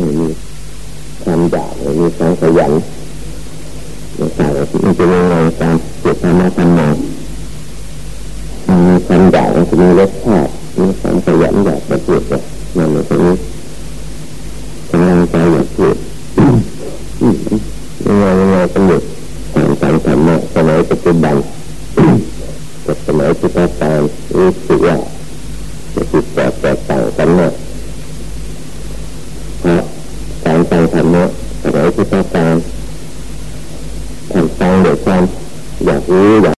มีความอยากมีความขยันไม่ใช่มันจะยังไงการเกิดธรรมะธรรมะมันมีความอยากมันจะมีรสชาติมีความขยันอยากจะเกิดแบบนั่นเองนี้กำลังใจอยากเกิดยังไงยังไงก็หยุดสารสารธรรมะสมัยปัจจุบันกับสมัยพุทธกาลรู้สึกว่าจะติดต่อแตกต่างกันมาก รรมะอะไรที่ต้องการทำตัมเดี๋ยความอยากรู้อยาก